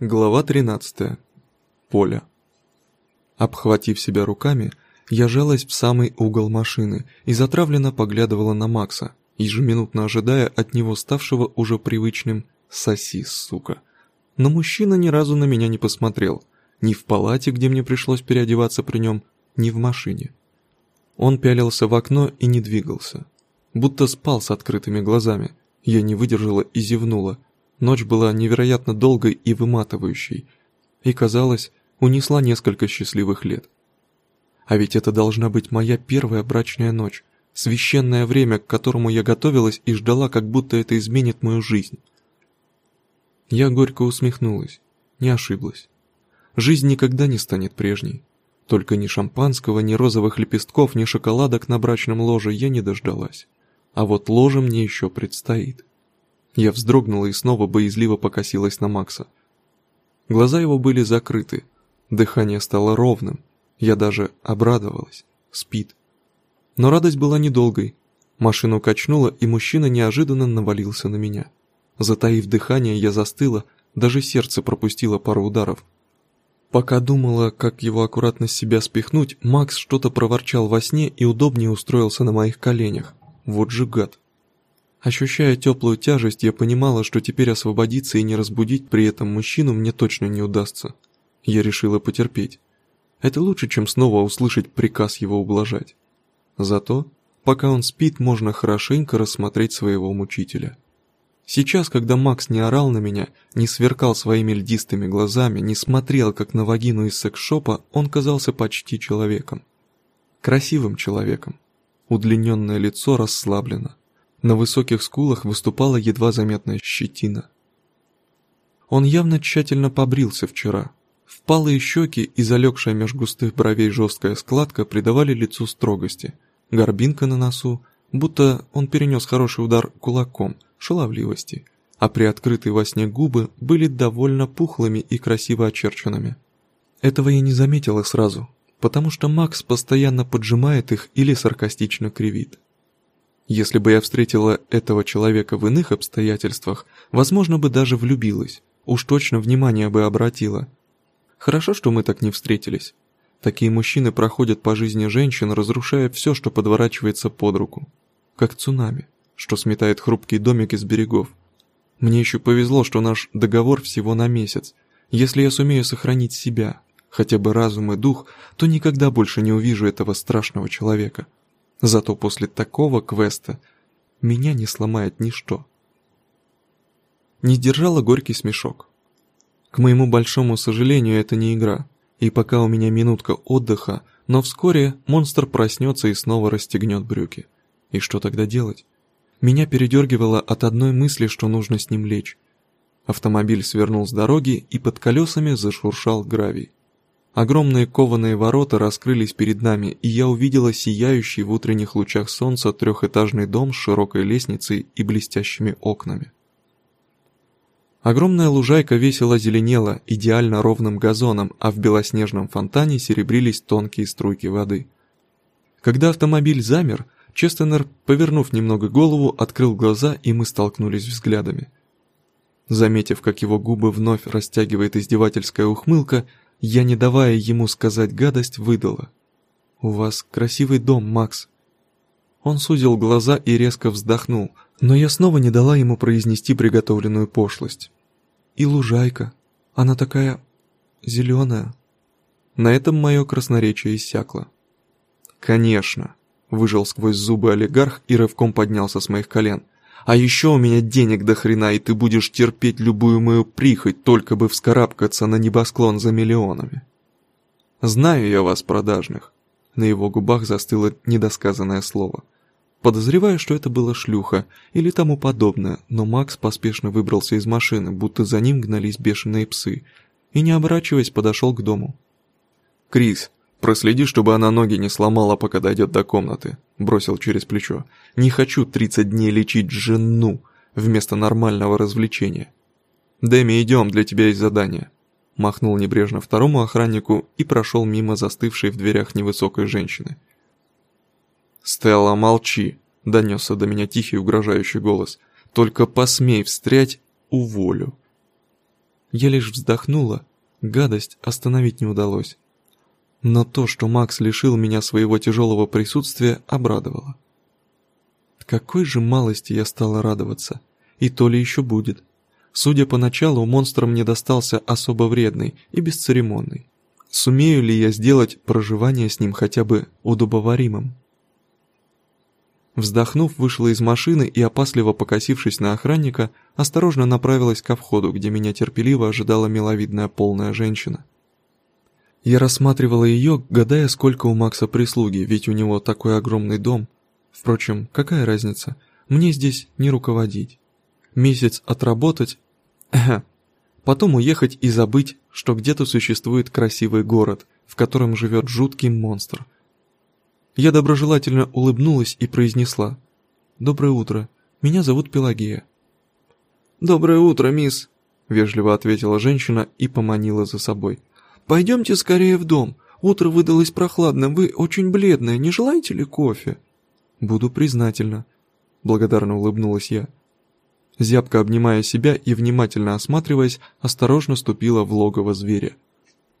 Глава 13. Поля. Обхватив себя руками, я жалась в самый угол машины и затравленно поглядывала на Макса, ежеминутно ожидая от него ставшего уже привычным «соси, сука». Но мужчина ни разу на меня не посмотрел, ни в палате, где мне пришлось переодеваться при нем, ни в машине. Он пялился в окно и не двигался, будто спал с открытыми глазами. Я не выдержала и зевнула – Ночь была невероятно долгой и выматывающей, и, казалось, унесла несколько счастливых лет. А ведь это должна быть моя первая брачная ночь, священное время, к которому я готовилась и ждала, как будто это изменит мою жизнь. Я горько усмехнулась, не ошиблась. Жизнь никогда не станет прежней. Только ни шампанского, ни розовых лепестков, ни шоколадок на брачном ложе я не дождалась. А вот ложе мне еще предстоит. Я вздрогнула и снова боязливо покосилась на Макса. Глаза его были закрыты, дыхание стало ровным, я даже обрадовалась. Спит. Но радость была недолгой. Машину качнуло, и мужчина неожиданно навалился на меня. Затаив дыхание, я застыла, даже сердце пропустило пару ударов. Пока думала, как его аккуратно с себя спихнуть, Макс что-то проворчал во сне и удобнее устроился на моих коленях. Вот же гад. Ощущая теплую тяжесть, я понимала, что теперь освободиться и не разбудить при этом мужчину мне точно не удастся. Я решила потерпеть. Это лучше, чем снова услышать приказ его ублажать. Зато, пока он спит, можно хорошенько рассмотреть своего мучителя. Сейчас, когда Макс не орал на меня, не сверкал своими льдистыми глазами, не смотрел, как на вагину из секс-шопа, он казался почти человеком. Красивым человеком. Удлиненное лицо расслаблено. На высоких скулах выступала едва заметная щетина. Он явно тщательно побрился вчера. Впалые щеки и залегшая меж густых бровей жесткая складка придавали лицу строгости. Горбинка на носу, будто он перенес хороший удар кулаком, шаловливости, а приоткрытые во сне губы были довольно пухлыми и красиво очерченными. Этого я не заметила сразу, потому что Макс постоянно поджимает их или саркастично кривит. Если бы я встретила этого человека в иных обстоятельствах, возможно бы даже влюбилась, уж точно внимание бы обратила. Хорошо, что мы так не встретились. Такие мужчины проходят по жизни женщин, разрушая все, что подворачивается под руку. Как цунами, что сметает хрупкий домик из берегов. Мне еще повезло, что наш договор всего на месяц. Если я сумею сохранить себя, хотя бы разум и дух, то никогда больше не увижу этого страшного человека. Зато после такого квеста меня не сломает ничто. Не сдержала горький смешок. К моему большому сожалению, это не игра, и пока у меня минутка отдыха, но вскоре монстр проснется и снова расстегнет брюки. И что тогда делать? Меня передергивало от одной мысли, что нужно с ним лечь. Автомобиль свернул с дороги, и под колесами зашуршал гравий. Огромные кованые ворота раскрылись перед нами, и я увидела сияющий в утренних лучах солнца трехэтажный дом с широкой лестницей и блестящими окнами. Огромная лужайка весело зеленела идеально ровным газоном, а в белоснежном фонтане серебрились тонкие струйки воды. Когда автомобиль замер, Честенер, повернув немного голову, открыл глаза, и мы столкнулись взглядами. Заметив, как его губы вновь растягивает издевательская ухмылка, я, не давая ему сказать гадость, выдала. «У вас красивый дом, Макс». Он сузил глаза и резко вздохнул, но я снова не дала ему произнести приготовленную пошлость. «И лужайка. Она такая... зеленая». На этом мое красноречие иссякло. «Конечно», — выжил сквозь зубы олигарх и рывком поднялся с моих колен — а еще у меня денег до хрена, и ты будешь терпеть любую мою прихоть, только бы вскарабкаться на небосклон за миллионами. Знаю я вас, продажных. На его губах застыло недосказанное слово. Подозреваю, что это была шлюха или тому подобное, но Макс поспешно выбрался из машины, будто за ним гнались бешеные псы, и, не оборачиваясь, подошел к дому. «Крис, «Проследи, чтобы она ноги не сломала, пока дойдет до комнаты», — бросил через плечо. «Не хочу 30 дней лечить жену вместо нормального развлечения». «Дэми, идем, для тебя есть задание», — махнул небрежно второму охраннику и прошел мимо застывшей в дверях невысокой женщины. «Стелла, молчи», — донесся до меня тихий угрожающий голос. «Только посмей встрять, уволю». Я лишь вздохнула, гадость остановить не удалось. Но то, что Макс лишил меня своего тяжелого присутствия, обрадовало. Какой же малости я стала радоваться. И то ли еще будет. Судя по началу, монстр мне достался особо вредный и бесцеремонный. Сумею ли я сделать проживание с ним хотя бы удобоваримым? Вздохнув, вышла из машины и, опасливо покосившись на охранника, осторожно направилась ко входу, где меня терпеливо ожидала миловидная полная женщина. Я рассматривала ее, гадая, сколько у Макса прислуги, ведь у него такой огромный дом. Впрочем, какая разница, мне здесь не руководить. Месяц отработать, потом уехать и забыть, что где-то существует красивый город, в котором живет жуткий монстр. Я доброжелательно улыбнулась и произнесла «Доброе утро, меня зовут Пелагея». «Доброе утро, мисс», — вежливо ответила женщина и поманила за собой. «Пойдемте скорее в дом. Утро выдалось прохладным, вы очень бледная, не желаете ли кофе?» «Буду признательна», — благодарно улыбнулась я. Зябко обнимая себя и внимательно осматриваясь, осторожно ступила в логово зверя.